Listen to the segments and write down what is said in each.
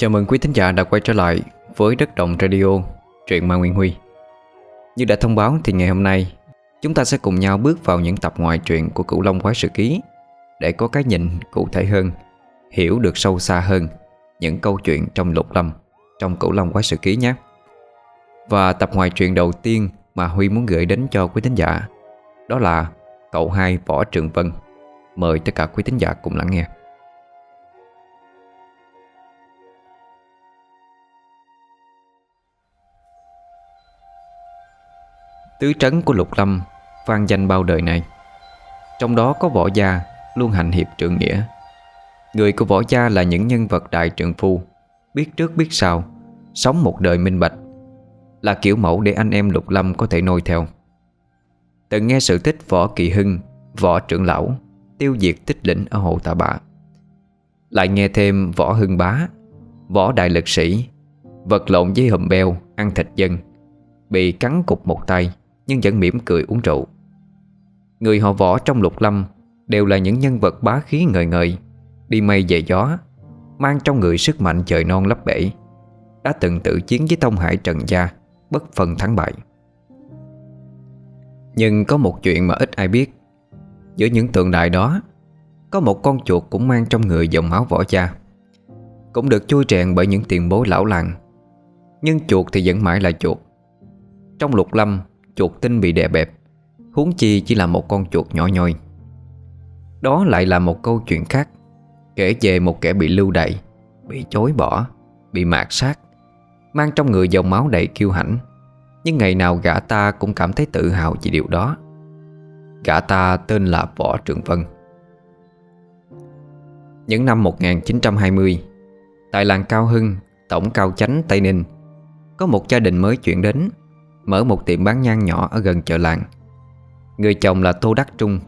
Chào mừng quý thính giả đã quay trở lại với Đất Động Radio, truyện Ma Nguyên Huy. Như đã thông báo thì ngày hôm nay Chúng ta sẽ cùng nhau bước vào những tập ngoại truyện của Cửu Long Quái Sự Ký Để có cái nhìn cụ thể hơn, hiểu được sâu xa hơn những câu chuyện trong lục lâm Trong Cửu Long Quái Sự Ký nhé. Và tập ngoại truyện đầu tiên mà Huy muốn gửi đến cho quý thính giả Đó là Cậu hai Võ Trường Vân. Mời tất cả quý thính giả cùng lắng nghe. Tứ trấn của Lục Lâm vang danh bao đời này. Trong đó có võ gia luôn hành hiệp trượng nghĩa. Người của võ gia là những nhân vật đại trượng phu, Biết trước biết sau, Sống một đời minh bạch, Là kiểu mẫu để anh em Lục Lâm có thể noi theo. Từng nghe sự tích võ kỳ hưng, Võ trưởng lão, Tiêu diệt tích lĩnh ở hồ Tà Bạ. Lại nghe thêm võ hưng bá, Võ đại lực sĩ, Vật lộn với hùm beo, Ăn thịt dân, Bị cắn cục một tay. Nhưng vẫn mỉm cười uống rượu. Người họ võ trong lục lâm Đều là những nhân vật bá khí ngời ngời Đi mây về gió Mang trong người sức mạnh trời non lấp bể Đã từng tự chiến với Tông Hải Trần Gia Bất phần thắng bại. Nhưng có một chuyện mà ít ai biết Giữa những tượng đài đó Có một con chuột cũng mang trong người dòng máu võ cha, Cũng được chui trèn bởi những tiền bối lão làng. Nhưng chuột thì vẫn mãi là chuột. Trong lục lâm Chuột tinh bị đè bẹp. Huống chi chỉ là một con chuột nhỏ nhoi. Đó lại là một câu chuyện khác. Kể về một kẻ bị lưu đày, Bị chối bỏ, Bị mạt sát, Mang trong người dòng máu đầy kiêu hãnh. Nhưng ngày nào gã ta cũng cảm thấy tự hào vì điều đó. Gã ta tên là Võ Trường Vân. Những năm 1920 Tại làng Cao Hưng, Tổng Cao Chánh, Tây Ninh, Có một gia đình mới chuyển đến. Mở một tiệm bán nhang nhỏ ở gần chợ làng. Người chồng là Tô Đắc Trung,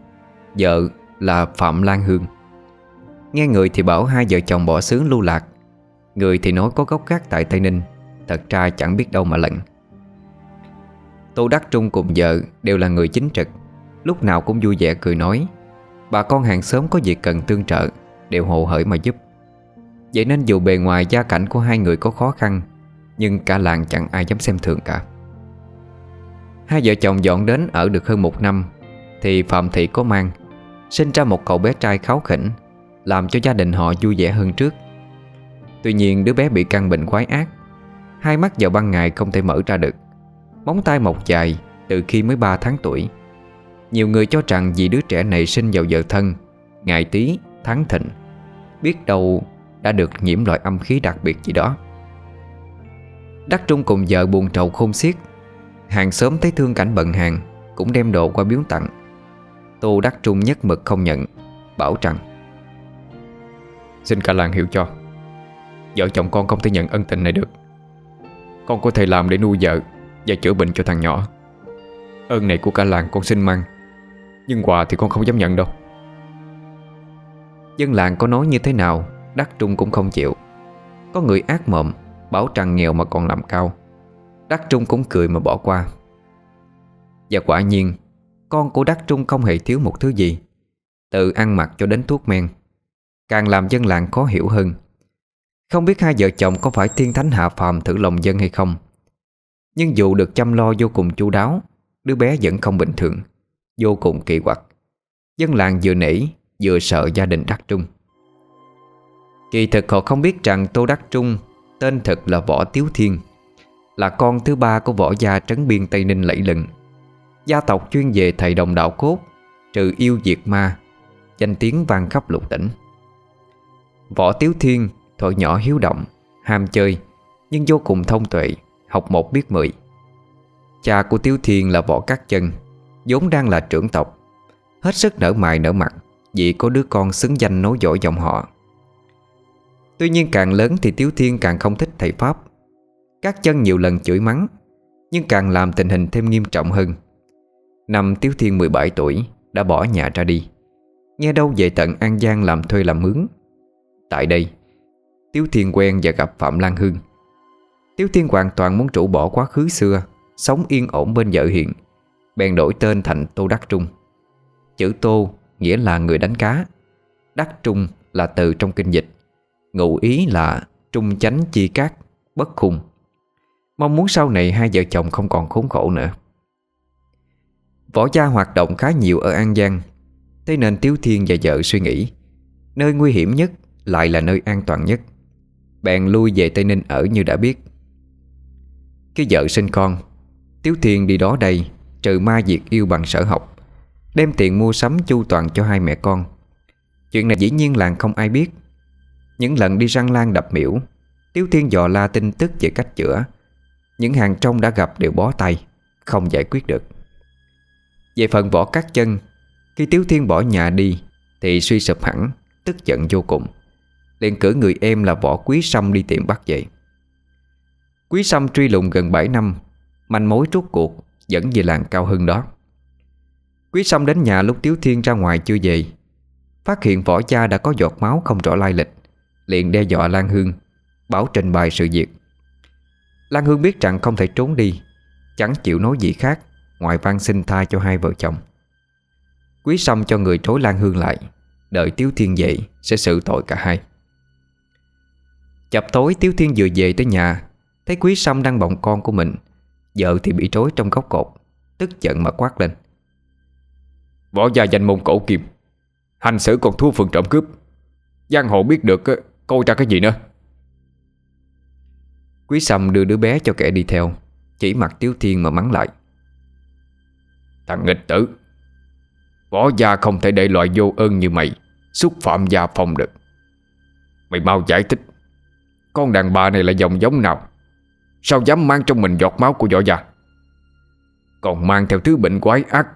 Vợ là Phạm Lan Hương. Nghe người thì bảo hai vợ chồng bỏ xứ lưu lạc. Người thì nói có gốc gác tại Tây Ninh, Thật ra chẳng biết đâu mà lận. Tô Đắc Trung cùng vợ đều là người chính trực, Lúc nào cũng vui vẻ cười nói, Bà con hàng xóm có việc cần tương trợ, Đều hồ hởi mà giúp. Vậy nên dù bề ngoài gia cảnh của hai người có khó khăn, Nhưng cả làng chẳng ai dám xem thường cả. Hai vợ chồng dọn đến ở được hơn một năm Thì Phạm Thị có mang Sinh ra một cậu bé trai kháu khỉnh Làm cho gia đình họ vui vẻ hơn trước. Tuy nhiên đứa bé bị căn bệnh quái ác Hai mắt vào ban ngày không thể mở ra được. Móng tay mọc dài Từ khi mới 3 tháng tuổi. Nhiều người cho rằng vì đứa trẻ này sinh vào giờ thân Ngày tí, tháng thịnh Biết đâu đã được nhiễm loại âm khí đặc biệt gì đó. Đắc Trung cùng vợ buồn trầu khôn xiết Hàng xóm thấy thương cảnh bận hàng, Cũng đem đồ qua biếu tặng. Tô Đắc Trung nhất mực không nhận, Bảo rằng, Xin cả làng hiểu cho. Vợ chồng con không thể nhận ân tình này được. Con có thể làm để nuôi vợ Và chữa bệnh cho thằng nhỏ. Ơn này của cả làng con xin mang, Nhưng quà thì con không dám nhận đâu. Dân làng có nói như thế nào, Đắc Trung cũng không chịu. Có người ác mộm Bảo rằng nghèo mà còn làm cao. Đắc Trung cũng cười mà bỏ qua. Và quả nhiên, Con của Đắc Trung không hề thiếu một thứ gì. Từ ăn mặc cho đến thuốc men, Càng làm dân làng khó hiểu hơn. Không biết hai vợ chồng có phải thiên thánh hạ phàm thử lòng dân hay không. Nhưng dù được chăm lo vô cùng chu đáo, Đứa bé vẫn không bình thường, Vô cùng kỳ quặc. Dân làng vừa nể, vừa sợ gia đình Đắc Trung. Kỳ thực họ không biết rằng Tô Đắc Trung Tên thật là Võ Tiếu Thiên. Là con thứ ba của võ gia trấn biên Tây Ninh lẫy lừng. Gia tộc chuyên về thầy đồng đạo cốt, Trừ yêu diệt ma, Danh tiếng vang khắp lục tỉnh. Võ Tiếu Thiên, Thuở nhỏ hiếu động, Ham chơi, Nhưng vô cùng thông tuệ, Học một biết mười. Cha của Tiếu Thiên là Võ các Chân, vốn đang là trưởng tộc. Hết sức nở mày nở mặt, Vì có đứa con xứng danh nối dõi dòng họ. Tuy nhiên càng lớn thì Tiếu Thiên càng không thích thầy Pháp. Các chân nhiều lần chửi mắng, Nhưng càng làm tình hình thêm nghiêm trọng hơn. Năm Tiếu Thiên 17 tuổi Đã bỏ nhà ra đi. Nghe đâu về tận An Giang làm thuê làm mướn. Tại đây, Tiếu Thiên quen và gặp Phạm Lan Hương. Tiếu Thiên hoàn toàn muốn trụ bỏ quá khứ xưa, Sống yên ổn bên vợ hiện Bèn đổi tên thành Tô Đắc Trung. Chữ Tô nghĩa là người đánh cá, Đắc Trung là từ trong kinh dịch, Ngụ ý là Trung chánh chi cát, Bất khung Mong muốn sau này hai vợ chồng không còn khốn khổ nữa. Võ gia hoạt động khá nhiều ở An Giang, Thế nên Tiếu Thiên và vợ suy nghĩ, Nơi nguy hiểm nhất Lại là nơi an toàn nhất. Bèn lui về Tây Ninh ở như đã biết. Khi vợ sinh con, Tiếu Thiên đi đó đây, Trừ ma diệt yêu bằng sở học, Đem tiền mua sắm chu toàn cho hai mẹ con. Chuyện này dĩ nhiên làng không ai biết. Những lần đi răng lan đập miễu, Tiếu Thiên dò la tin tức về cách chữa. Những hàng trong đã gặp đều bó tay, Không giải quyết được. Về phần võ cắt chân, Khi Tiếu Thiên bỏ nhà đi Thì suy sụp hẳn, Tức giận vô cùng. Liền cử người em là võ quý sâm đi tìm bắt dậy Quý sâm truy lùng gần 7 năm, Manh mối rút cuộc Dẫn về làng cao hơn đó. Quý sâm đến nhà lúc Tiếu Thiên ra ngoài chưa về, Phát hiện võ cha đã có giọt máu không rõ lai lịch, Liền đe dọa Lan Hương, Bảo trình bày sự việc. Lan Hương biết rằng không thể trốn đi. Chẳng chịu nói gì khác, Ngoài van xin tha cho hai vợ chồng. Quý Sâm cho người trối Lan Hương lại, Đợi Tiếu Thiên về Sẽ xử tội cả hai. Chập tối Tiếu Thiên vừa về tới nhà, Thấy Quý Sâm đang bọng con của mình, Vợ thì bị trối trong góc cột, Tức giận mà quát lên. Võ gia danh môn cổ kim, Hành xử còn thua phần trộm cướp. Giang hồ biết được coi ra cái gì nữa? Quý Sâm đưa đứa bé cho kẻ đi theo, Chỉ mặt Tiếu Thiên mà mắng lại. Thằng nghịch tử, Võ gia không thể để loại vô ơn như mày, Xúc phạm gia phong được. Mày mau giải thích, Con đàn bà này là dòng giống nào? Sao dám mang trong mình giọt máu của võ gia? Còn mang theo thứ bệnh quái ác,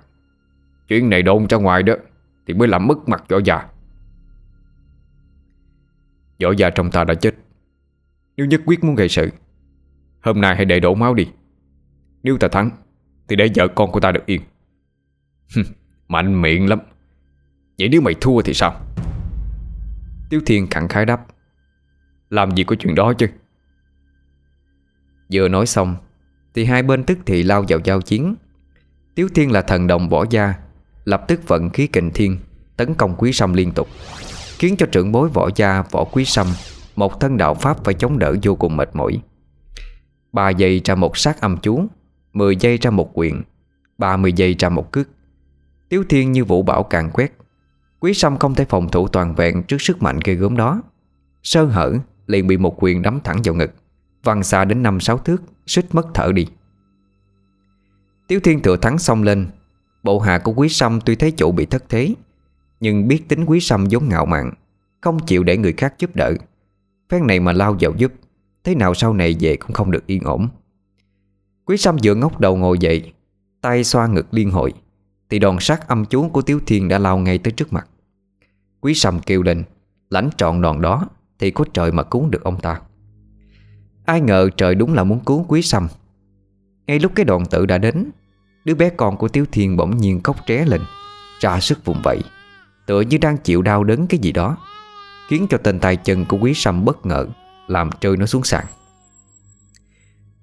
Chuyện này đồn ra ngoài đó Thì mới làm mất mặt võ gia. Võ gia trong ta đã chết, Nếu nhất quyết muốn gây sự Hôm nay hãy để đổ máu đi. Nếu ta thắng, Thì để vợ con của ta được yên. Mạnh miệng lắm. Vậy nếu mày thua thì sao? Tiếu Thiên khẳng khái đáp. Làm gì có chuyện đó chứ? Vừa nói xong, Thì hai bên tức thì lao vào giao chiến. Tiếu Thiên là thần đồng võ gia, Lập tức vận khí kình thiên, Tấn công quý sâm liên tục, Khiến cho trưởng bối võ gia võ quý sâm, Một thân đạo pháp phải chống đỡ vô cùng mệt mỏi. Ba giây ra một sát âm chú, Mười giây ra một quyền, Ba mươi giây ra một cước. Tiếu Thiên như vũ bảo càng quét. Quý Sâm không thể phòng thủ toàn vẹn Trước sức mạnh gây gớm đó. Sơ hở, liền bị một quyền đấm thẳng vào ngực. Văng xa đến năm sáu thước, Suýt mất thở đi. Tiếu Thiên thừa thắng xong lên. Bộ hạ của Quý Sâm tuy thấy chủ bị thất thế, Nhưng biết tính Quý Sâm vốn ngạo mạn, Không chịu để người khác giúp đỡ. Phen này mà lao vào giúp Thế nào sau này về cũng không được yên ổn. Quý Sâm dựa ngóc đầu ngồi dậy, Tay xoa ngực liên hội Thì đòn sát âm chú của Tiếu Thiên đã lao ngay tới trước mặt. Quý Sâm kêu lên, Lãnh trọn đòn đó Thì có trời mà cứu được ông ta. Ai ngờ trời đúng là muốn cứu Quý Sâm. Ngay lúc cái đòn tự đã đến, Đứa bé con của Tiếu Thiên bỗng nhiên khóc tré lên, Ra sức vùng vẫy, Tựa như đang chịu đau đớn cái gì đó, Khiến cho tên tay chân của Quý Sâm bất ngờ. Làm trôi nó xuống sàn.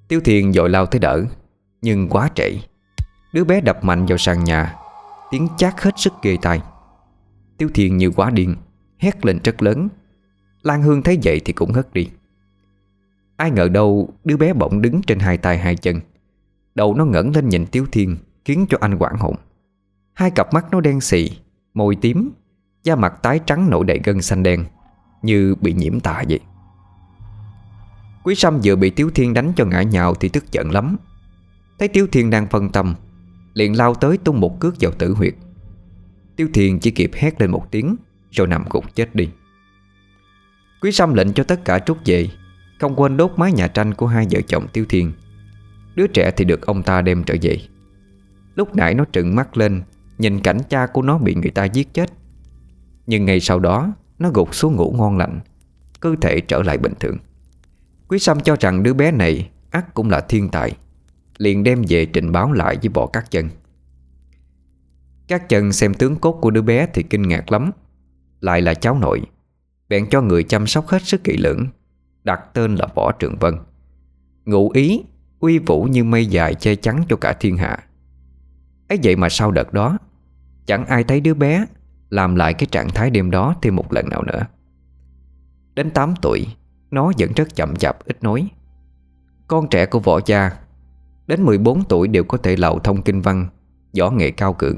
Tiêu Thiên dội lao tới đỡ, Nhưng quá trễ. Đứa bé đập mạnh vào sàn nhà, Tiếng chát hết sức ghê tai. Tiêu Thiên như quá điên, Hét lên rất lớn. Lan Hương thấy vậy thì cũng hất đi. Ai ngờ đâu đứa bé bỗng đứng trên hai tay hai chân. Đầu nó ngẩng lên nhìn Tiếu Thiên Khiến cho anh quảng hồn. Hai cặp mắt nó đen xì, Môi tím, Da mặt tái trắng nổi đầy gân xanh đen, Như bị nhiễm tà vậy. Quý Sâm vừa bị Tiếu Thiên đánh cho ngã nhào Thì tức giận lắm. Thấy Tiếu Thiên đang phân tâm, Liền lao tới tung một cước vào tử huyệt. Tiếu Thiên chỉ kịp hét lên một tiếng, Rồi nằm gục chết đi. Quý Sâm lệnh cho tất cả trút về, Không quên đốt mái nhà tranh của hai vợ chồng Tiêu Thiên. Đứa trẻ thì được ông ta đem trở về. Lúc nãy nó trừng mắt lên, Nhìn cảnh cha của nó bị người ta giết chết. Nhưng ngày sau đó, Nó gục xuống ngủ ngon lành, Cơ thể trở lại bình thường. Quý Sâm cho rằng đứa bé này ắt cũng là thiên tài, Liền đem về trình báo lại với bọ các chân. Các chân xem tướng cốt của đứa bé thì kinh ngạc lắm, Lại là cháu nội, Bèn cho người chăm sóc hết sức kỹ lưỡng, Đặt tên là Võ Trường Vân. Ngụ ý, Uy vũ như mây dài che chắn cho cả thiên hạ. Ấy vậy mà sau đợt đó, Chẳng ai thấy đứa bé Làm lại cái trạng thái đêm đó thêm một lần nào nữa. Đến 8 tuổi nó vẫn rất chậm chạp ít nói. Con trẻ của võ gia Đến 14 tuổi đều có thể lậu thông kinh văn Võ nghệ cao cường.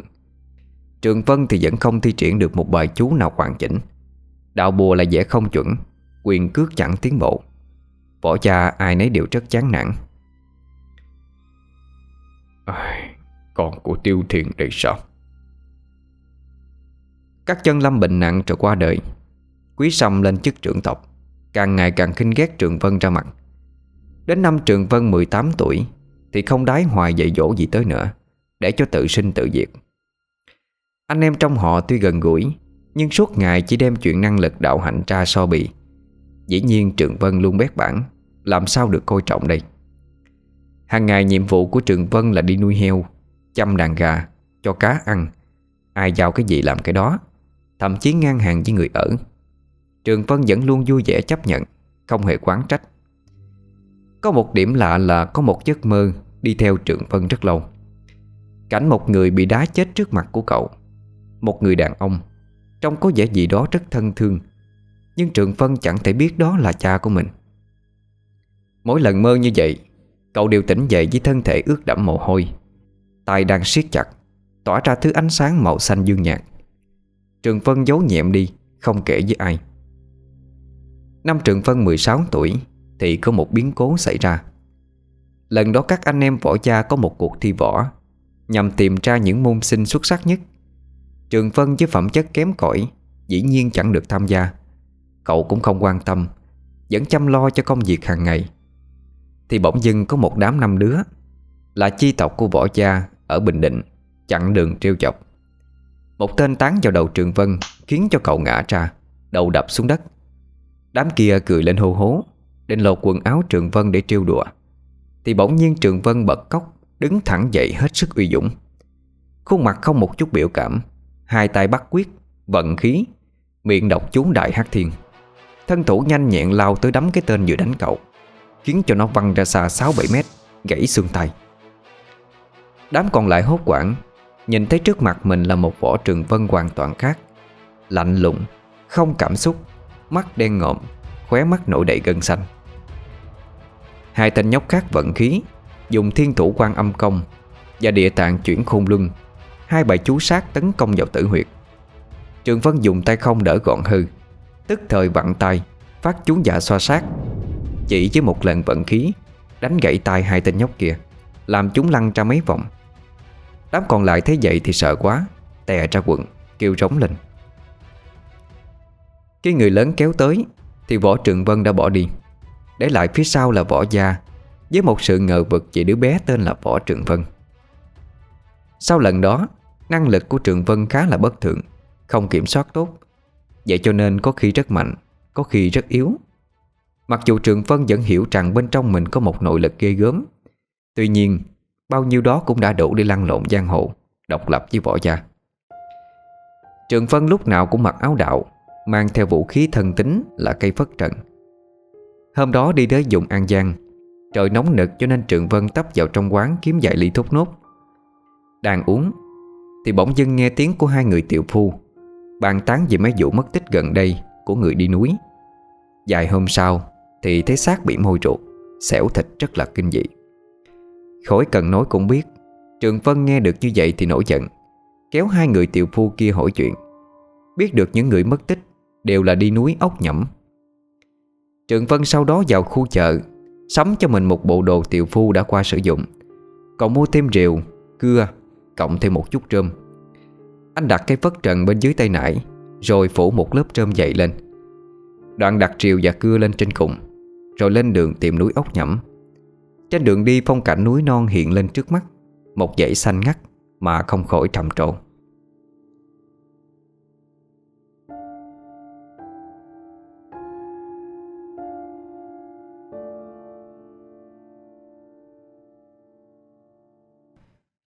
Trường Vân thì vẫn không thi triển được một bài chú nào hoàn chỉnh. Đạo bùa là dễ không chuẩn Quyền cước chẳng tiến bộ. Võ gia ai nấy đều rất chán nản. Con của tiêu thiền đây sao? Các chân lâm bệnh nặng rồi qua đời Quý Sâm lên chức trưởng tộc Càng ngày càng khinh ghét Trường Vân ra mặt. Đến năm Trường Vân 18 tuổi, Thì không đái hoài dạy dỗ gì tới nữa, Để cho tự sinh tự diệt. Anh em trong họ tuy gần gũi, Nhưng suốt ngày chỉ đem chuyện năng lực đạo hạnh ra so bì. Dĩ nhiên Trường Vân luôn bét bản Làm sao được coi trọng đây? Hàng ngày nhiệm vụ của Trường Vân là đi nuôi heo, Chăm đàn gà, Cho cá ăn. Ai giao cái gì làm cái đó, Thậm chí ngang hàng với người ở. Trường Vân vẫn luôn vui vẻ chấp nhận, Không hề quán trách. Có một điểm lạ là có một giấc mơ Đi theo Trường Vân rất lâu. Cảnh một người bị đá chết trước mặt của cậu, Một người đàn ông, Trông có vẻ gì đó rất thân thương, Nhưng Trường Vân chẳng thể biết đó là cha của mình. Mỗi lần mơ như vậy, Cậu đều tỉnh dậy với thân thể ướt đẫm mồ hôi, tay đang siết chặt, Tỏa ra thứ ánh sáng màu xanh dương nhạt. Trường Vân giấu nhẹm đi, Không kể với ai. Năm Trường Vân 16 tuổi, Thì có một biến cố xảy ra. Lần đó các anh em võ gia có một cuộc thi võ, Nhằm tìm ra những môn sinh xuất sắc nhất. Trường Vân với phẩm chất kém cỏi, Dĩ nhiên chẳng được tham gia. Cậu cũng không quan tâm, Vẫn chăm lo cho công việc hàng ngày. Thì bỗng dưng có một đám năm đứa, Là chi tộc của võ gia Ở Bình Định, Chặn đường trêu chọc. Một tên tán vào đầu Trường Vân, Khiến cho cậu ngã ra, Đầu đập xuống đất. Đám kia cười lên hô hố, Định lột quần áo Trường Vân để trêu đùa. Thì bỗng nhiên Trường Vân bật cốc Đứng thẳng dậy hết sức uy dũng. Khuôn mặt không một chút biểu cảm, Hai tay bắt quyết, Vận khí, Miệng đọc chú đại hát thiên. Thân thủ nhanh nhẹn lao tới đấm cái tên vừa đánh cậu, Khiến cho nó văng ra xa 6-7 mét, Gãy xương tay. Đám còn lại hốt quảng Nhìn thấy trước mặt mình là một võ trường vân hoàn toàn khác. Lạnh lùng, Không cảm xúc Mắt đen ngộm Khóe mắt nổi đầy gân xanh. Hai tên nhóc khác vận khí, Dùng thiên thủ quan âm công Và địa tạng chuyển khôn luân, Hai bài chú sát tấn công vào tử huyệt. Trường Vân dùng tay không đỡ gọn hư, Tức thời vặn tay, Phát chú dạ xoa sát. Chỉ với một lần vận khí, Đánh gãy tay hai tên nhóc kia, Làm chúng lăn ra mấy vòng. Đám còn lại thấy vậy thì sợ quá, Tè ra quần, Kêu rống lên. Khi người lớn kéo tới, Thì võ trường vân đã bỏ đi. Để lại phía sau là võ gia, Với một sự ngờ vực về đứa bé tên là võ trường vân. Sau lần đó, Năng lực của trường vân khá là bất thường Không kiểm soát tốt. Vậy cho nên có khi rất mạnh, Có khi rất yếu. Mặc dù Trường Vân vẫn hiểu rằng bên trong mình có một nội lực ghê gớm, Tuy nhiên, Bao nhiêu đó cũng đã đủ để lăn lộn giang hồ, Độc lập với võ gia. Trường Vân lúc nào cũng mặc áo đạo Mang theo vũ khí thần tính là cây phất trận Hôm đó đi tới dùng An Giang, Trời nóng nực cho nên Trường Vân tấp vào trong quán kiếm vài ly thuốc nốt. Đang uống, Thì bỗng dưng nghe tiếng của hai người tiểu phu, Bàn tán về mấy vụ mất tích gần đây Của người đi núi. Vài hôm sau, Thì thấy xác bị môi ruột, Xẻo thịt rất là kinh dị. Khối cần nói cũng biết, Trường Vân nghe được như vậy thì nổi giận, Kéo hai người tiểu phu kia hỏi chuyện. Biết được những người mất tích Đều là đi núi ốc nhẫm. Trường Vân sau đó vào khu chợ Sắm cho mình một bộ đồ tiểu phu đã qua sử dụng. Còn mua thêm rượu, cưa Cộng thêm một chút trơm Anh đặt cái phất trần bên dưới tay nải Rồi phủ một lớp trơm dậy lên. Đoạn đặt rượu và cưa lên trên cùng Rồi lên đường tìm núi ốc nhẫm. Trên đường đi phong cảnh núi non hiện lên trước mắt Một dãy xanh ngắt Mà không khỏi trầm trộn.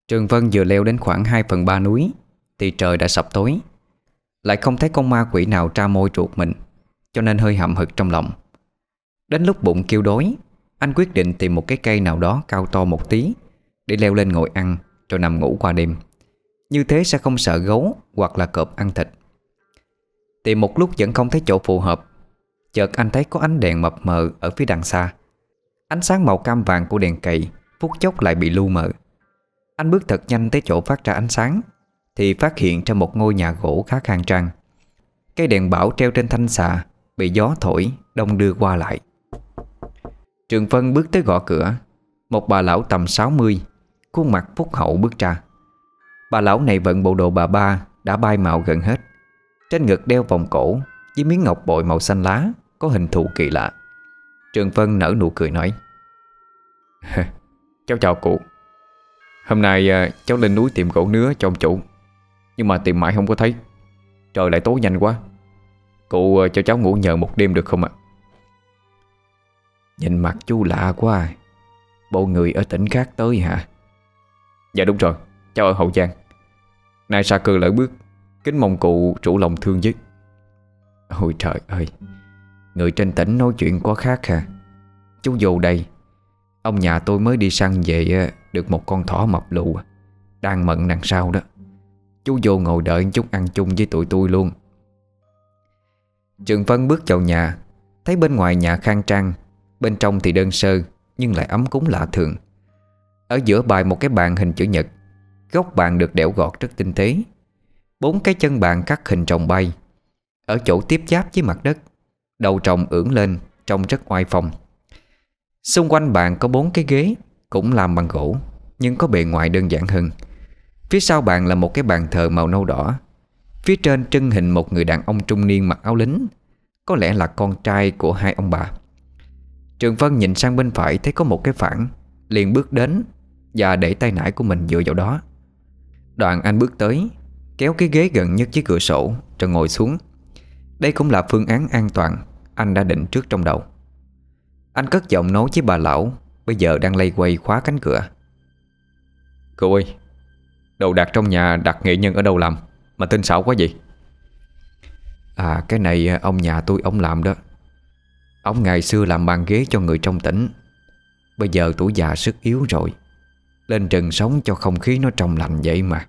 Trường Vân vừa leo đến khoảng 2 phần 3 núi, Thì trời đã sập tối. Lại không thấy con ma quỷ nào tra môi ruột mình, Cho nên hơi hậm hực trong lòng. Đến lúc bụng kêu đói, anh quyết định tìm một cái cây nào đó cao to một tí Để leo lên ngồi ăn Rồi nằm ngủ qua đêm. Như thế sẽ không sợ gấu hoặc là cọp ăn thịt. Tìm một lúc vẫn không thấy chỗ phù hợp, Chợt anh thấy có ánh đèn mập mờ ở phía đằng xa. Ánh sáng màu cam vàng của đèn cậy Phút chốc lại bị lu mờ. Anh bước thật nhanh tới chỗ phát ra ánh sáng, Thì phát hiện ra một ngôi nhà gỗ khá khang trang. Cái đèn bảo treo trên thanh xà Bị gió thổi, đông đưa qua lại. Trường Vân bước tới gõ cửa. Một bà lão tầm 60 Khuôn mặt phúc hậu bước ra. Bà lão này vận bộ đồ bà ba Đã bay màu gần hết. Trên ngực đeo vòng cổ Với miếng ngọc bội màu xanh lá, Có hình thù kỳ lạ. Trường Vân nở nụ cười nói Cháu chào cụ. Hôm nay à, cháu lên núi tìm gỗ nứa cho ông chủ, Nhưng mà tìm mãi không có thấy. Trời lại tối nhanh quá. Cụ à, cho cháu ngủ nhờ một đêm được không ạ? Nhìn mặt chú lạ quá à. Bộ người ở tỉnh khác tới hả? Dạ đúng rồi, Cháu ở Hậu Giang. Nay xa cư lỡ bước, Kính mong cụ chủ lòng thương với. Ôi trời ơi, Người trên tỉnh nói chuyện có khác hả? Chú dù đây, Ông nhà tôi mới đi săn về à, được một con thỏ mập lù, Đang mận đằng sau đó. Chú vô ngồi đợi chút ăn chung với tụi tôi luôn. Trường Vân bước vào nhà, Thấy bên ngoài nhà khang trang, Bên trong thì đơn sơ, Nhưng lại ấm cúng lạ thường. Ở giữa bài một cái bàn hình chữ nhật, Góc bàn được đẽo gọt rất tinh tế. Bốn cái chân bàn cắt hình trồng bay, Ở chỗ tiếp giáp với mặt đất, Đầu trồng ưỡn lên, Trông rất oai phong. Xung quanh bàn có bốn cái ghế cũng làm bằng gỗ, Nhưng có bề ngoài đơn giản hơn. Phía sau bàn là một cái bàn thờ màu nâu đỏ. Phía trên trưng hình một người đàn ông trung niên mặc áo lính, Có lẽ là con trai của hai ông bà. Trường Vân nhìn sang bên phải thấy có một cái phản, Liền bước đến Và để tay nải của mình dựa vào đó. Đoạn anh bước tới, Kéo cái ghế gần nhất với cửa sổ Rồi ngồi xuống. Đây cũng là phương án an toàn Anh đã định trước trong đầu. Anh cất giọng nói với bà lão Bây giờ đang lây quay khóa cánh cửa. Cô ơi, Đồ đạc trong nhà đặt nghệ nhân ở đâu làm? Mà tinh xảo quá vậy. À cái này ông nhà tôi ông làm đó. Ông ngày xưa làm bàn ghế cho người trong tỉnh. Bây giờ tuổi già sức yếu rồi. Lên rừng sống cho không khí nó trong lành vậy mà.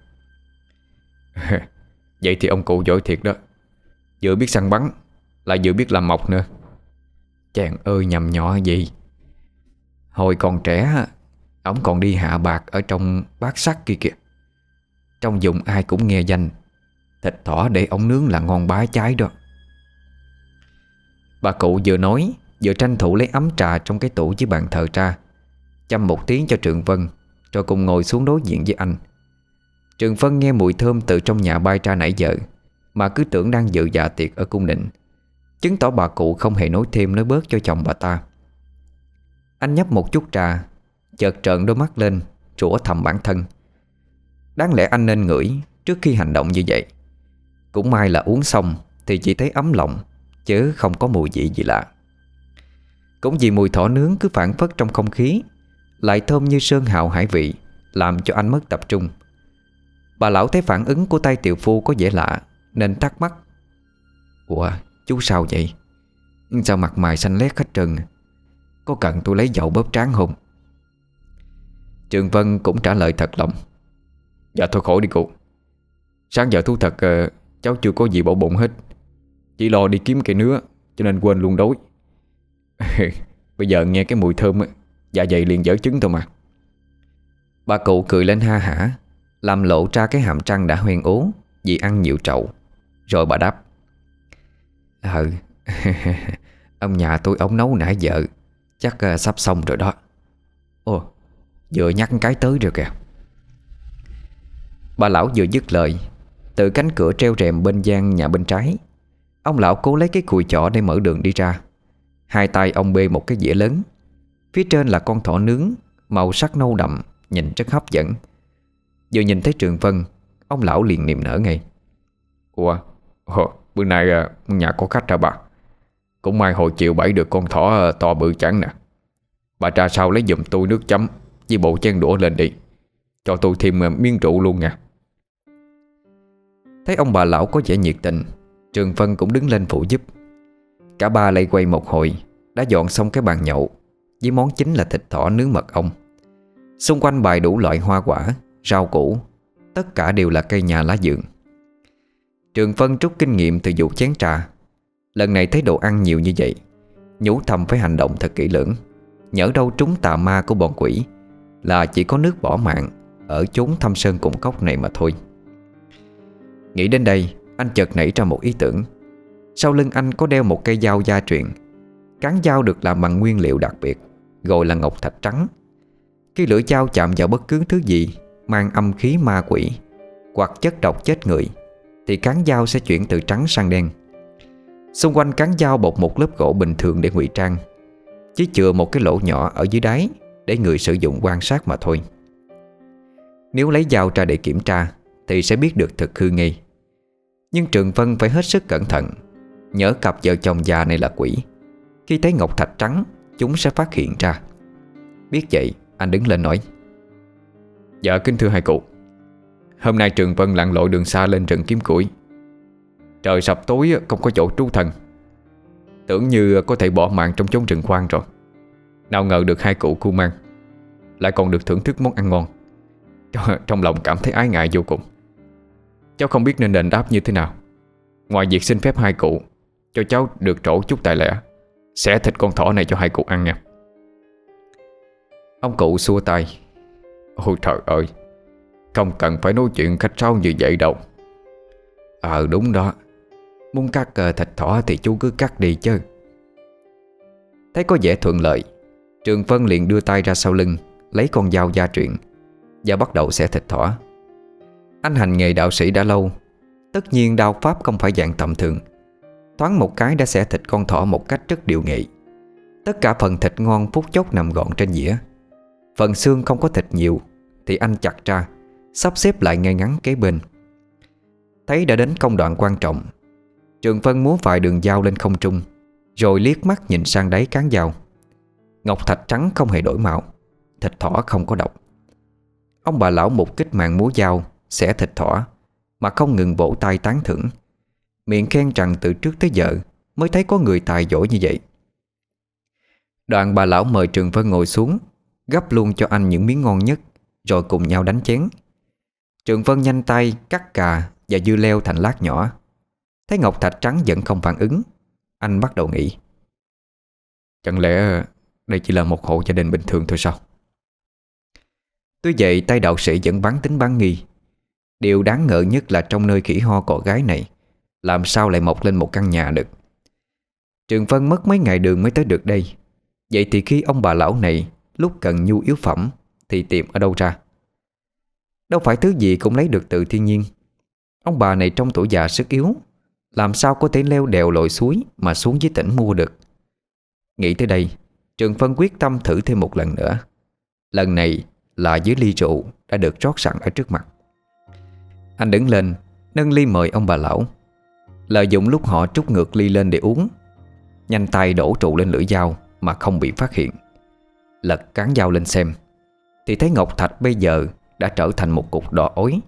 Vậy thì ông cụ giỏi thiệt đó. Vừa biết săn bắn, Lại vừa biết làm mộc nữa. Chàng ơi, nhầm nhỏ gì Hồi còn trẻ, Ông còn đi hạ bạc Ở trong bát sắt kia kìa. Trong vùng ai cũng nghe danh, Thịt thỏ để ông nướng là ngon bá cháy đó. Bà cụ vừa nói, Vừa tranh thủ lấy ấm trà trong cái tủ với bàn thờ ra, Chăm một tiếng cho Trường Vân Rồi cùng ngồi xuống đối diện với anh. Trường Vân nghe mùi thơm từ trong nhà bay ra nãy giờ, Mà cứ tưởng đang dự dạ tiệc ở cung định, Chứng tỏ bà cụ không hề nói thêm nói bớt cho chồng bà ta. Anh nhấp một chút trà, Chợt trợn đôi mắt lên Rủa thầm bản thân. Đáng lẽ anh nên ngửi Trước khi hành động như vậy. Cũng may là uống xong Thì chỉ thấy ấm lòng, Chứ không có mùi vị gì lạ. Cũng vì mùi thỏ nướng cứ phản phất trong không khí, Lại thơm như sơn hào hải vị, Làm cho anh mất tập trung. Bà lão thấy phản ứng của tay tiểu phu có vẻ lạ, Nên thắc mắc. Ủa, chú sao vậy? Sao mặt mày xanh lét hết trơn? Có cần tôi lấy dầu bóp trán không? Trường Vân cũng trả lời thật lòng. Dạ thôi khỏi đi cụ Sáng giờ thú thật uh, cháu chưa có gì bỏ bụng hết. Chỉ lo đi kiếm cây nứa Cho nên quên luôn đói. Bây giờ nghe cái mùi thơm Dạ dày liền dở trứng thôi mà. Bà cụ cười lên ha hả Làm lộ ra cái hàm trăng đã hoen ố Vì ăn nhiều trậu. Rồi bà đáp. Ừ Ông nhà tôi ống nấu nãy giờ Chắc uh, sắp xong rồi đó. Ồ Vừa nhắc cái tới rồi kìa. Bà lão vừa dứt lời Từ cánh cửa treo rèm bên gian nhà bên trái Ông lão cố lấy cái cùi chỏ để mở đường đi ra. Hai tay ông bê một cái dĩa lớn Phía trên là con thỏ nướng Màu sắc nâu đậm Nhìn rất hấp dẫn. Vừa nhìn thấy Trường Vân Ông lão liền niềm nở ngay. Ủa Ồ, Bữa nay ờ, nhà có khách hả bà? Cũng may hồi chiều bảy được con thỏ ờ, to bự chẳng nè. Bà trà sau lấy giùm tôi nước chấm Với bộ chén đũa lên đi, Cho tôi thêm ờ, miếng rượu luôn nha. Thấy ông bà lão có vẻ nhiệt tình, Trường phân cũng đứng lên phụ giúp. Cả ba lây quay một hồi, Đã dọn xong cái bàn nhậu, Với món chính là thịt thỏ nướng mật ong. Xung quanh bài đủ loại hoa quả, Rau củ, Tất cả đều là cây nhà lá dường Trường phân trút kinh nghiệm từ vụ chén trà Lần này thấy đồ ăn nhiều như vậy Nhủ thầm phải hành động thật kỹ lưỡng. Nhỡ đâu trúng tà ma của bọn quỷ, Là chỉ có nước bỏ mạng, Ở chốn thăm sơn cùng cốc này mà thôi. Nghĩ đến đây, Anh chợt nảy ra một ý tưởng. Sau lưng anh có đeo một cây dao gia truyền. Cán dao được làm bằng nguyên liệu đặc biệt, Gọi là ngọc thạch trắng. Khi lưỡi dao chạm vào bất cứ thứ gì Mang âm khí ma quỷ Hoặc chất độc chết người, Thì cán dao sẽ chuyển từ trắng sang đen. Xung quanh cán dao bọc một lớp gỗ bình thường để ngụy trang. Chỉ chừa một cái lỗ nhỏ ở dưới đáy Để người sử dụng quan sát mà thôi. Nếu lấy dao ra để kiểm tra Thì sẽ biết được thực hư nghi. Nhưng Trường Vân phải hết sức cẩn thận, Nhớ cặp vợ chồng già này là quỷ. Khi thấy ngọc thạch trắng, Chúng sẽ phát hiện ra. Biết vậy, anh đứng lên nói. Dạ kính thưa hai cụ. Hôm nay Trường Vân lặn lội đường xa lên rừng kiếm củi. Trời sập tối không có chỗ trú thần. Tưởng như có thể bỏ mạng trong chốn rừng khoan rồi. Nào ngờ được hai cụ cu mang, Lại còn được thưởng thức món ăn ngon. Trong lòng cảm thấy ái ngại vô cùng. Cháu không biết nên đền đáp như thế nào. Ngoài việc xin phép hai cụ, Cho cháu được trổ chút tài lẻ, Sẽ thịt con thỏ này cho hai cụ ăn nha. Ông cụ xua tay. Ôi trời ơi, Không cần phải nói chuyện khách sáo như vậy đâu. Ờ đúng đó. Muốn cắt thịt thỏ thì chú cứ cắt đi chứ. Thấy có vẻ thuận lợi, Trường Vân liền đưa tay ra sau lưng, Lấy con dao gia truyện Và bắt đầu xẻ thịt thỏ. Anh hành nghề đạo sĩ đã lâu, Tất nhiên đao pháp không phải dạng tầm thường. Thoáng một cái đã xẻ thịt con thỏ một cách rất điệu nghệ. Tất cả phần thịt ngon phút chốc nằm gọn trên dĩa. Phần xương không có thịt nhiều, Thì anh chặt ra, Sắp xếp lại ngay ngắn kế bên. Thấy đã đến công đoạn quan trọng Trường Vân múa vài đường dao lên không trung, Rồi liếc mắt nhìn sang đáy cán dao. Ngọc thạch trắng không hề đổi màu Thịt thỏ không có độc. Ông bà lão mục kích mạng múa dao, Xẻ thịt thỏ, Mà không ngừng vỗ tay tán thưởng. Miệng khen rằng từ trước tới giờ Mới thấy có người tài giỏi như vậy. Đoạn bà lão mời Trường Vân ngồi xuống, Gấp luôn cho anh những miếng ngon nhất, Rồi cùng nhau đánh chén. Trường Vân nhanh tay cắt cà Và dưa leo thành lát nhỏ. Thấy Ngọc Thạch Trắng vẫn không phản ứng, Anh bắt đầu nghĩ. Chẳng lẽ đây chỉ là một hộ gia đình bình thường thôi sao? Tuy vậy, tay đạo sĩ vẫn bán tính bán nghi. Điều đáng ngờ nhất là trong nơi khỉ ho cỏ gái này, Làm sao lại mọc lên một căn nhà được? Trường Vân mất mấy ngày đường mới tới được đây. Vậy thì khi ông bà lão này Lúc cần nhu yếu phẩm Thì tìm ở đâu ra? Đâu phải thứ gì cũng lấy được từ thiên nhiên. Ông bà này trong tuổi già sức yếu làm sao có thể leo đèo lội suối Mà xuống dưới tỉnh mua được? Nghĩ tới đây, Trường Phân quyết tâm thử thêm một lần nữa. Lần này là dưới ly rượu Đã được rót sẵn ở trước mặt. Anh đứng lên, Nâng ly mời ông bà lão. Lợi dụng lúc họ trút ngược ly lên để uống, Nhanh tay đổ trụ lên lưỡi dao Mà không bị phát hiện. Lật cán dao lên xem, Thì thấy Ngọc Thạch bây giờ Đã trở thành một cục đỏ ối.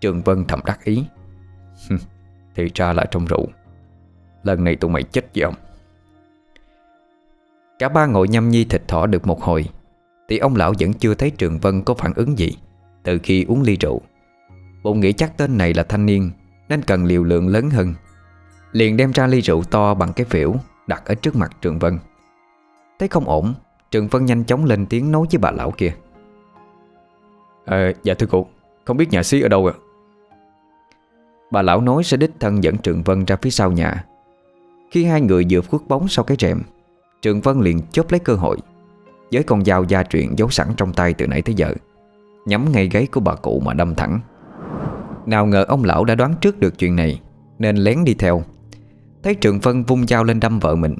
Trường Vân thầm đắc ý. Thì ra là trong rượu. Lần này tụi mày chết với ông. Cả ba ngồi nhâm nhi thịt thỏ được một hồi. Thì ông lão vẫn chưa thấy Trường Vân có phản ứng gì Từ khi uống ly rượu. Bụng nghĩ chắc tên này là thanh niên Nên cần liều lượng lớn hơn. Liền đem ra ly rượu to bằng cái phễu Đặt ở trước mặt Trường Vân. Thấy không ổn Trường Vân nhanh chóng lên tiếng nói với bà lão kia. À, Dạ thưa cụ Không biết nhà sĩ ở đâu ạ? Bà lão nói sẽ đích thân dẫn Trường Vân ra phía sau nhà. Khi hai người vừa khuất bóng sau cái rèm, Trường Vân liền chớp lấy cơ hội. Với con dao gia truyền giấu sẵn trong tay từ nãy tới giờ, Nhắm ngay gáy của bà cụ mà đâm thẳng. Nào ngờ ông lão đã đoán trước được chuyện này, Nên lén đi theo. Thấy Trường Vân vung dao lên đâm vợ mình,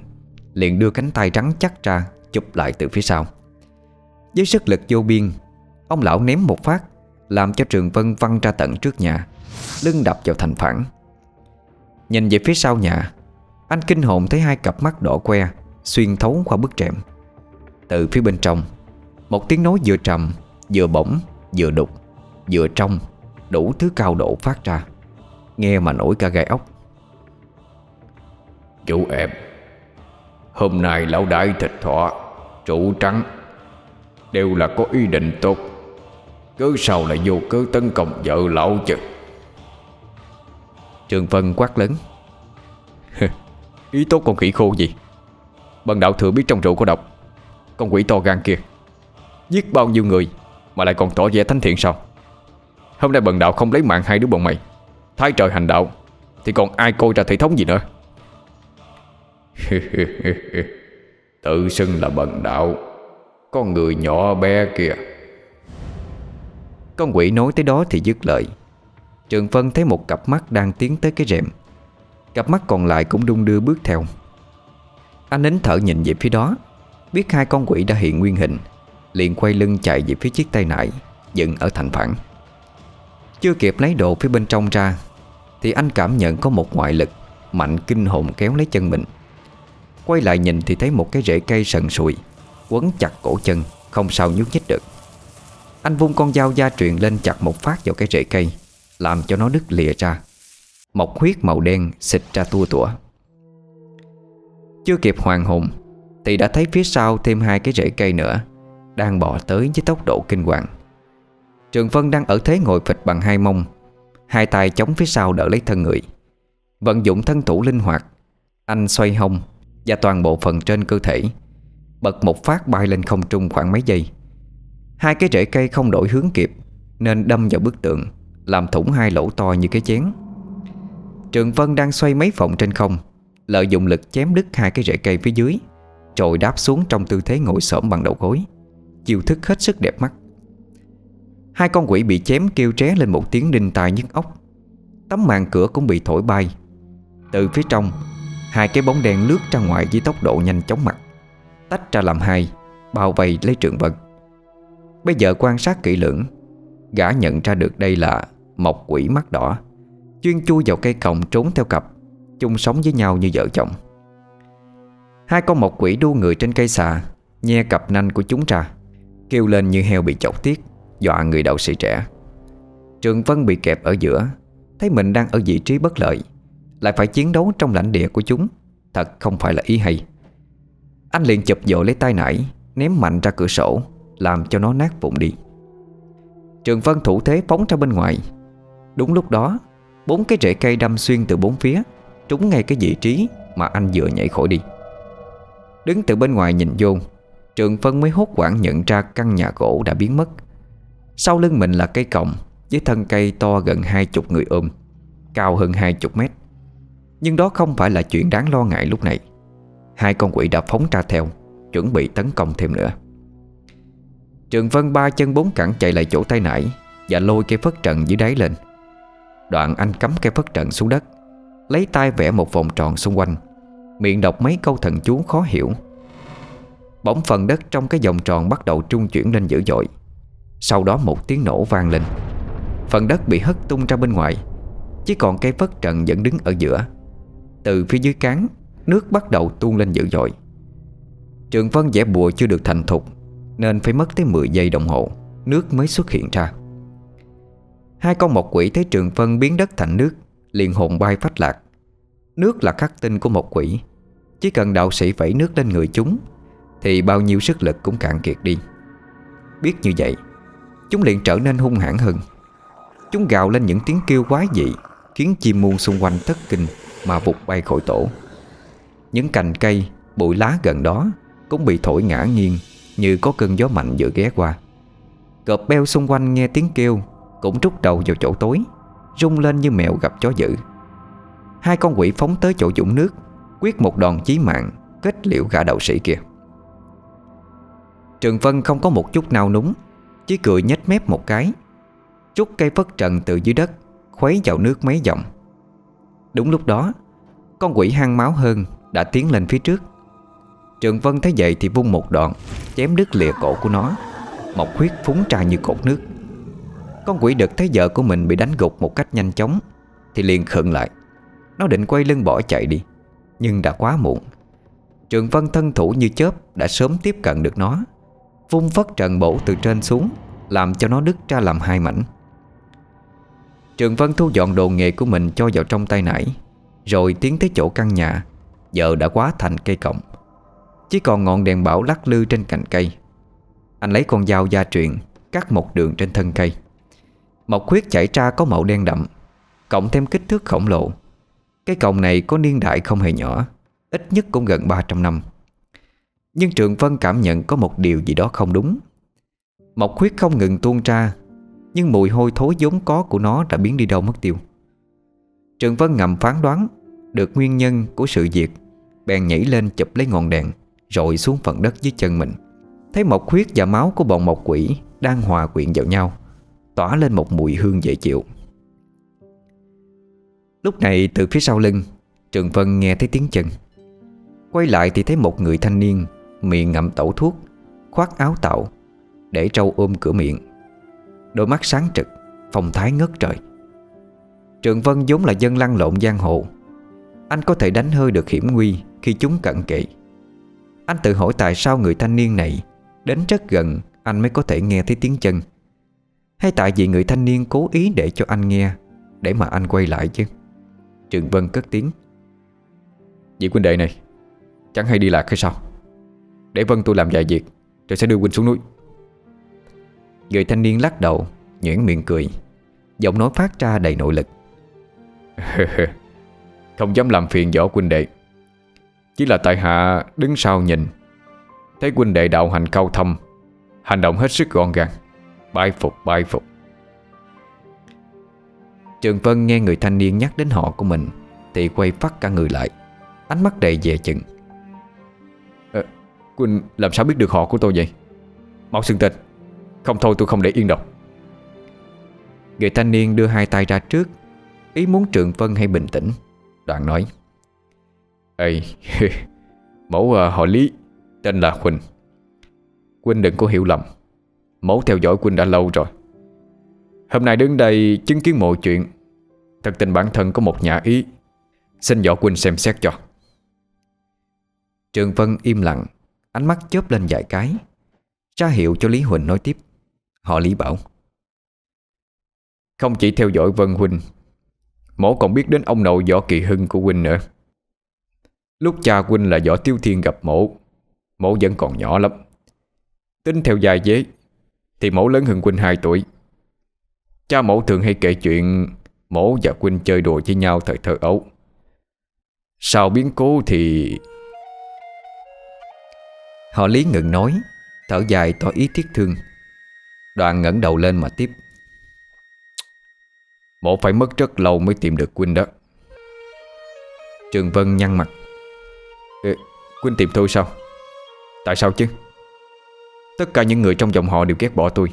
Liền đưa cánh tay trắng chắc ra, Chụp lại từ phía sau. Với sức lực vô biên, Ông lão ném một phát, Làm cho Trường Vân văng ra tận trước nhà. Lưng đập vào thành phản Nhìn về phía sau nhà, Anh kinh hồn thấy hai cặp mắt đỏ que, Xuyên thấu qua bức rèm. Từ phía bên trong, Một tiếng nói vừa trầm, Vừa bổng Vừa đục, Vừa trong, Đủ thứ cao độ phát ra. Nghe mà nổi cả gai ốc. Chủ em, Hôm nay lão đại thịt thọ Trụ trắng, Đều là có ý định tốt. Cứ sau lại vô cớ tấn công vợ lão chứ. Trường Vân quát lớn. Ý tốt con khỉ khô gì? Bần đạo thừa biết trong rượu có độc. Con quỷ to gan kia, Giết bao nhiêu người Mà lại còn tỏ vẻ thánh thiện sao? Hôm nay bần đạo không lấy mạng hai đứa bọn mày, Thái trời hành đạo, Thì còn ai coi ra thể thống gì nữa? Tự xưng là bần đạo, Con người nhỏ bé kìa Con quỷ nói tới đó thì dứt lời. Trường Vân thấy một cặp mắt đang tiến tới cái rèm. Cặp mắt còn lại cũng đung đưa bước theo. Anh nín thở nhìn về phía đó, Biết hai con quỷ đã hiện nguyên hình, Liền quay lưng chạy về phía chiếc tay nải, Dựng ở thành phản. Chưa kịp lấy đồ phía bên trong ra, Thì anh cảm nhận có một ngoại lực Mạnh kinh hồn kéo lấy chân mình. Quay lại nhìn thì thấy một cái rễ cây sần sùi, Quấn chặt cổ chân, Không sao nhúc nhích được. Anh vung con dao da truyền lên chặt một phát vào cái rễ cây. Làm cho nó đứt lìa ra. Một huyết màu đen xịt ra tua tủa. Chưa kịp hoàng hồn, Thì đã thấy phía sau thêm hai cái rễ cây nữa, Đang bò tới với tốc độ kinh hoàng. Trường Vân đang ở thế ngồi phịch bằng hai mông, Hai tay chống phía sau đỡ lấy thân người. Vận dụng thân thủ linh hoạt, Anh xoay hông Và toàn bộ phần trên cơ thể, Bật một phát bay lên không trung khoảng mấy giây. Hai cái rễ cây không đổi hướng kịp, Nên đâm vào bức tượng. Làm thủng hai lỗ to như cái chén. Trường Vân đang xoay mấy vòng trên không, Lợi dụng lực chém đứt hai cái rễ cây phía dưới, Rồi đáp xuống trong tư thế ngồi xổm bằng đầu gối, Chiêu thức hết sức đẹp mắt. Hai con quỷ bị chém kêu tré lên một tiếng đinh tai nhức óc. Tấm màn cửa cũng bị thổi bay. Từ phía trong, Hai cái bóng đen lướt ra ngoài với tốc độ nhanh chóng mặt, Tách ra làm hai, Bao vây lấy trường vân. Bây giờ quan sát kỹ lưỡng, Gã nhận ra được đây là Mộc quỷ mắt đỏ. Chuyên chui vào cây còng trốn theo cặp, chung sống với nhau như vợ chồng. Hai con mộc quỷ đu người trên cây xà, Nhe cặp nanh của chúng ra, Kêu lên như heo bị chọc tiết, Dọa người đạo sĩ trẻ. Trường Vân bị kẹp ở giữa, Thấy mình đang ở vị trí bất lợi, Lại phải chiến đấu trong lãnh địa của chúng, Thật không phải là ý hay. Anh liền chụp dội lấy tay nải, Ném mạnh ra cửa sổ, Làm cho nó nát vụn đi. Trường Vân thủ thế phóng ra bên ngoài Đúng lúc đó, Bốn cái rễ cây đâm xuyên từ bốn phía, Trúng ngay cái vị trí Mà anh vừa nhảy khỏi đi. Đứng từ bên ngoài nhìn vô, Trường Vân mới hốt quảng nhận ra căn nhà gỗ đã biến mất. Sau lưng mình là cây còng Với thân cây to gần hai chục người ôm, Cao hơn hai chục mét. Nhưng đó không phải là chuyện đáng lo ngại lúc này. Hai con quỷ đã phóng ra theo, Chuẩn bị tấn công thêm nữa. Trường Vân ba chân bốn cẳng chạy lại chỗ tay nải Và lôi cây phất trần dưới đáy lên. Đoạn anh cắm cây phất trận xuống đất, Lấy tay vẽ một vòng tròn xung quanh, Miệng đọc mấy câu thần chú khó hiểu. Bỗng phần đất trong cái vòng tròn bắt đầu trung chuyển lên dữ dội. Sau đó một tiếng nổ vang lên. Phần đất bị hất tung ra bên ngoài, Chỉ còn cây phất trận vẫn đứng ở giữa. Từ phía dưới cán, Nước bắt đầu tuôn lên dữ dội. Trường Vân vẽ bùa chưa được thành thục, Nên phải mất tới 10 giây đồng hồ, Nước mới xuất hiện ra. Hai con mộc quỷ thấy Trường phân biến đất thành nước liền hồn bay phách lạc. Nước là khắc tinh của một quỷ. Chỉ cần đạo sĩ vẩy nước lên người chúng Thì bao nhiêu sức lực cũng cạn kiệt đi. Biết như vậy Chúng liền trở nên hung hãn hơn. Chúng gào lên những tiếng kêu quái dị Khiến chim muôn xung quanh thất kinh Mà vụt bay khỏi tổ. Những cành cây, bụi lá gần đó Cũng bị thổi ngã nghiêng Như có cơn gió mạnh vừa ghé qua. Cọp beo xung quanh nghe tiếng kêu cũng trút đầu vào chỗ tối, Rung lên như mèo gặp chó dữ. Hai con quỷ phóng tới chỗ dũng nước, Quyết một đòn chí mạng, Kết liễu gã đạo sĩ kia. Trường Vân không có một chút nào núng, Chỉ cười nhếch mép một cái. Chút cây phất trần từ dưới đất, Khuấy vào nước mấy dòng. Đúng lúc đó, Con quỷ hang máu hơn Đã tiến lên phía trước. Trường Vân thấy vậy thì vung một đòn, Chém đứt lìa cổ của nó Một huyết phúng ra như cột nước con quỷ đực thấy vợ của mình bị đánh gục một cách nhanh chóng, Thì liền khựng lại. Nó định quay lưng bỏ chạy đi, Nhưng đã quá muộn. Trường Vân thân thủ như chớp Đã sớm tiếp cận được nó, Vung phất trận bổ từ trên xuống, Làm cho nó đứt ra làm hai mảnh. Trường Vân thu dọn đồ nghề của mình Cho vào trong tay nải, Rồi tiến tới chỗ căn nhà. Giờ đã quá thành cây cọng, Chỉ còn ngọn đèn bảo lắc lư trên cành cây. Anh lấy con dao gia truyền, Cắt một đường trên thân cây. Mộc khuyết chảy ra có màu đen đậm, Cộng thêm kích thước khổng lồ. Cái cổng này có niên đại không hề nhỏ, Ít nhất cũng gần 300 năm. Nhưng Trường Vân cảm nhận có một điều gì đó không đúng. Mộc huyết không ngừng tuôn ra, Nhưng mùi hôi thối vốn có của nó đã biến đi đâu mất tiêu. Trường Vân ngầm phán đoán Được nguyên nhân của sự việc, Bèn nhảy lên chụp lấy ngọn đèn, Rồi xuống phần đất dưới chân mình. Thấy mộc huyết và máu của bọn mộc quỷ Đang hòa quyện vào nhau Tỏa lên một mùi hương dễ chịu. Lúc này, từ phía sau lưng, Trường Vân nghe thấy tiếng chân. Quay lại thì thấy một người thanh niên Miệng ngậm tẩu thuốc, Khoác áo tạo, Để trâu ôm cửa miệng. Đôi mắt sáng trực, Phong thái ngất trời. Trường Vân vốn là dân lăn lộn giang hồ. Anh có thể đánh hơi được hiểm nguy Khi chúng cận kỵ Anh tự hỏi tại sao người thanh niên này Đến rất gần, anh mới có thể nghe thấy tiếng chân. Hay tại vì người thanh niên cố ý để cho anh nghe, Để mà anh quay lại chứ? Trường Vân cất tiếng. Vị huynh đệ này, Chẳng hay đi lạc hay sao? Để Vân tôi làm vài việc, Rồi sẽ đưa huynh xuống núi. Người thanh niên lắc đầu Nhuyễn miệng cười. Giọng nói phát ra đầy nội lực. Không dám làm phiền võ huynh đệ. Chỉ là tại hạ đứng sau nhìn. Thấy huynh đệ đạo hành cao thâm, Hành động hết sức gọn gàng. Bái phục bái phục. Trường Vân nghe người thanh niên nhắc đến họ của mình Thì quay phát cả người lại. Ánh mắt đầy dè chừng. À, Quỳnh làm sao biết được họ của tôi vậy? Mau xưng tên. Không thôi tôi không để yên đâu. Người thanh niên đưa hai tay ra trước. Ý muốn Trường Vân hay bình tĩnh? Đoạn nói. Ê Mẫu uh, họ Lý. Tên là Quỳnh. Quỳnh đừng có hiểu lầm. Mẫu theo dõi Quỳnh đã lâu rồi. Hôm nay đứng đây chứng kiến mọi chuyện. Thật tình bản thân có một nhà ý. Xin võ Quỳnh xem xét cho. Trường Vân im lặng, Ánh mắt chớp lên vài cái. Ra hiệu cho Lý Huỳnh nói tiếp. Họ Lý bảo. Không chỉ theo dõi Vân Huynh Mổ còn biết đến ông nội võ kỳ hưng của Huynh nữa. Lúc cha Huynh là võ tiêu thiên gặp mổ Mổ vẫn còn nhỏ lắm. Tính theo dài dế thì mẫu lớn hơn quynh 2 tuổi. Cha mẫu thường hay kể chuyện mẫu và quynh chơi đùa với nhau thời thơ ấu. Sau biến cố thì Họ Lý ngừng nói, Thở dài tỏ ý tiếc thương. Đoạn ngẩng đầu lên mà tiếp. Mộ phải mất rất lâu mới tìm được Quynh đó. Trường Vân nhăn mặt. Quynh tìm tôi sao? Tại sao chứ? Tất cả những người trong dòng họ đều ghét bỏ tôi.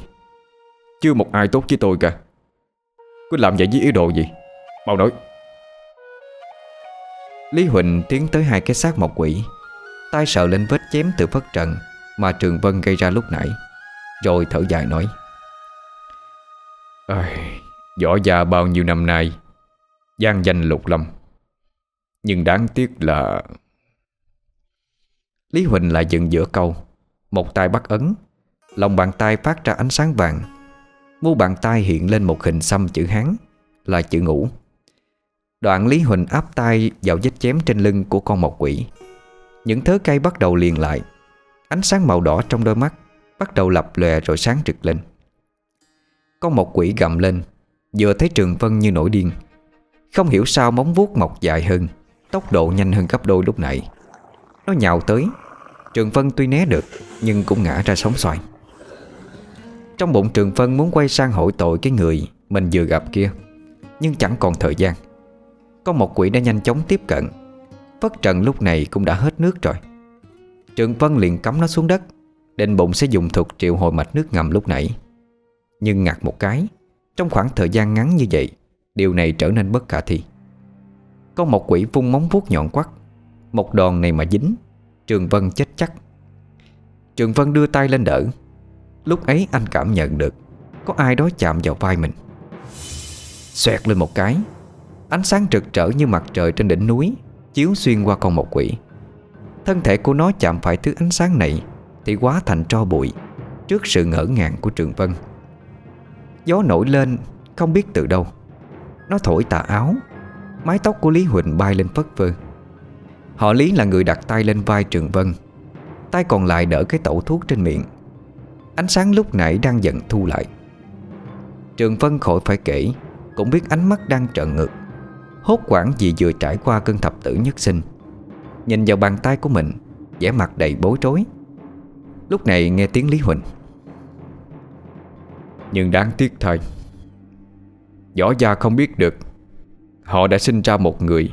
Chưa một ai tốt với tôi cả. Cứ làm vậy với ý đồ gì? Mau nói. Lý Huỳnh tiến tới hai cái xác mọc quỷ. Tay sờ lên vết chém từ phất trận Mà Trường Vân gây ra lúc nãy Rồi thở dài nói. Ây, Võ già bao nhiêu năm nay gian danh lục lâm. Nhưng đáng tiếc là Lý Huỳnh lại dừng giữa câu. Một tay bắt ấn. Lòng bàn tay phát ra ánh sáng vàng. Mu bàn tay hiện lên một hình xăm chữ Hán, Là chữ ngũ Đoạn Lý Huỳnh áp tay vào vết chém trên lưng của con mộc quỷ. Những thớ cây bắt đầu liền lại. Ánh sáng màu đỏ trong đôi mắt Bắt đầu lập lòe rồi sáng trực lên. Con mộc quỷ gầm lên, Vừa thấy Trường Vân như nổi điên. Không hiểu sao móng vuốt mọc dài hơn, Tốc độ nhanh hơn gấp đôi lúc nãy Nó nhào tới Trường Vân tuy né được, Nhưng cũng ngã ra sóng xoài. Trong bụng Trường Vân muốn quay sang hội tội cái người Mình vừa gặp kia, Nhưng chẳng còn thời gian. Có một quỷ đã nhanh chóng tiếp cận. Phất trần lúc này cũng đã hết nước rồi. Trường Vân liền cắm nó xuống đất, Định bụng sẽ dùng thuật triệu hồi mạch nước ngầm lúc nãy. Nhưng ngặt một cái, Trong khoảng thời gian ngắn như vậy, Điều này trở nên bất khả thi. Có một quỷ vung móng vuốt nhọn quắt, Một đòn này mà dính. Trường Vân chết chắc. Trường Vân đưa tay lên đỡ. Lúc ấy anh cảm nhận được Có ai đó chạm vào vai mình. Xoẹt lên một cái, Ánh sáng rực rỡ như mặt trời trên đỉnh núi Chiếu xuyên qua con một quỷ. Thân thể của nó chạm phải thứ ánh sáng này Thì hóa thành tro bụi Trước sự ngỡ ngàng của Trường Vân. Gió nổi lên Không biết từ đâu. Nó thổi tà áo, Mái tóc của Lý Huỳnh bay lên phất phơ. Họ Lý là người đặt tay lên vai Trường Vân. Tay còn lại đỡ cái tẩu thuốc trên miệng. Ánh sáng lúc nãy đang dần thu lại. Trường Vân khỏi phải kể, Cũng biết ánh mắt đang trợn ngược. Hốt quảng vì vừa trải qua cơn thập tử nhất sinh. Nhìn vào bàn tay của mình, vẻ mặt đầy bối rối. Lúc này nghe tiếng Lý Huỳnh. Nhưng đáng tiếc thay. Võ gia không biết được, Họ đã sinh ra một người.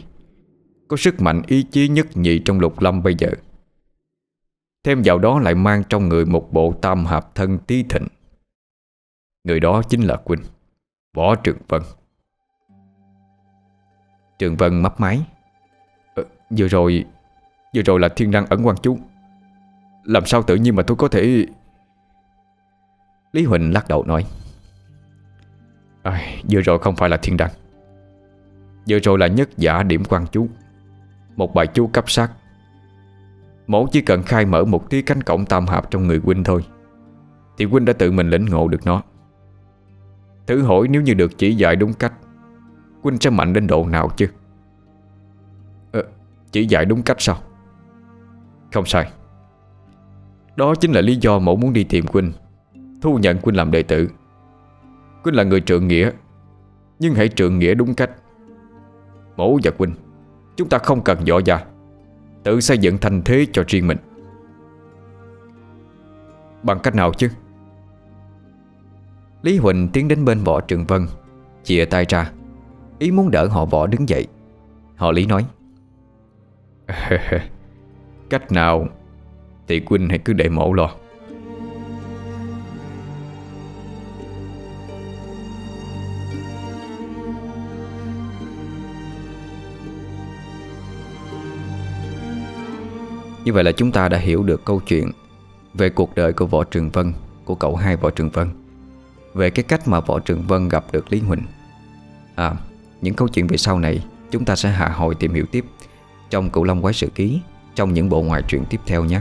Có sức mạnh ý chí nhất nhị trong lục lâm bây giờ. Thêm vào đó lại mang trong người một bộ tam hợp thân tí thịnh. Người đó chính là Quynh Võ Trường Vân. Trường Vân mấp máy. Ờ, Vừa rồi Vừa rồi là thiên đăng ẩn quan chú. Làm sao tự nhiên mà tôi có thể Lý Huỳnh lắc đầu nói à, Vừa rồi không phải là thiên đăng Vừa rồi là nhất giả điểm quan chú. Một bài chú cấp sát. Mẫu chỉ cần khai mở một tí cánh cổng tam hạp trong người huynh thôi Thì huynh đã tự mình lĩnh ngộ được nó. Thử hỏi nếu như được chỉ dạy đúng cách Huynh sẽ mạnh đến độ nào chứ? Ờ, Chỉ dạy đúng cách sao? Không sai. Đó chính là lý do mẫu muốn đi tìm Quynh, Thu nhận Quynh làm đệ tử. Quynh là người trượng nghĩa Nhưng hãy trượng nghĩa đúng cách. Mẫu và Quynh. Chúng ta không cần võ gia Tự xây dựng thành thế cho riêng mình. Bằng cách nào chứ? Lý Huỳnh tiến đến bên võ Trường Vân, Chìa tay ra. Ý muốn đỡ họ võ đứng dậy. Họ Lý nói, Cách nào? Thì Quynh hãy cứ để mẫu lo. Như vậy là chúng ta đã hiểu được câu chuyện Về cuộc đời của Võ Trường Vân, Của cậu hai Võ Trường Vân, Về cái cách mà Võ Trường Vân gặp được Lý Huỳnh. À những câu chuyện về sau này Chúng ta sẽ hạ hồi tìm hiểu tiếp Trong Cửu Long Quái Sự Ký, Trong những bộ ngoại truyện tiếp theo nhé.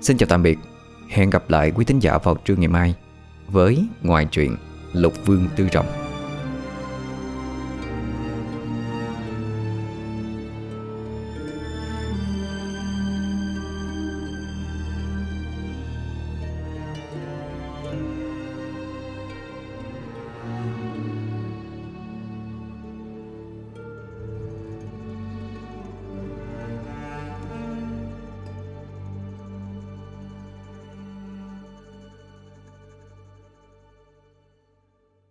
Xin chào tạm biệt. Hẹn gặp lại quý thính giả vào trưa ngày mai Với ngoại truyện Lục Vương Tư Rồng.